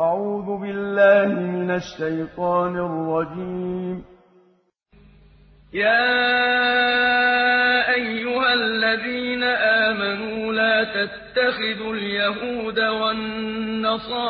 أعوذ بالله من الشيطان الرجيم. يا أيها الذين آمنوا لا تتخذوا اليهود والنصارى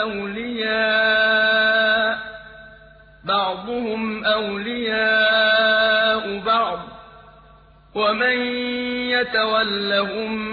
أولياء بعضهم أولياء بعض ومن يتولهم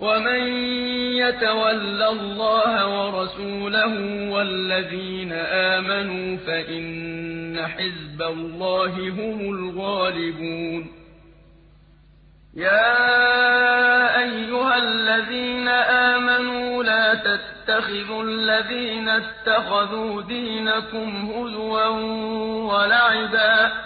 وَمَن يَتَوَلَّ اللَّهَ وَرَسُولَهُ وَالَّذِينَ آمَنُوا فَإِنَّ حِزْبَ اللَّهِ هُمُ الْغَالِبُونَ يَا أَيُّهَا الَّذِينَ آمَنُوا لَا تَتَّخِذُوا الَّذِينَ اتَّخَذُوا دِينَكُمْ هُزُوًا وَلَعِبًا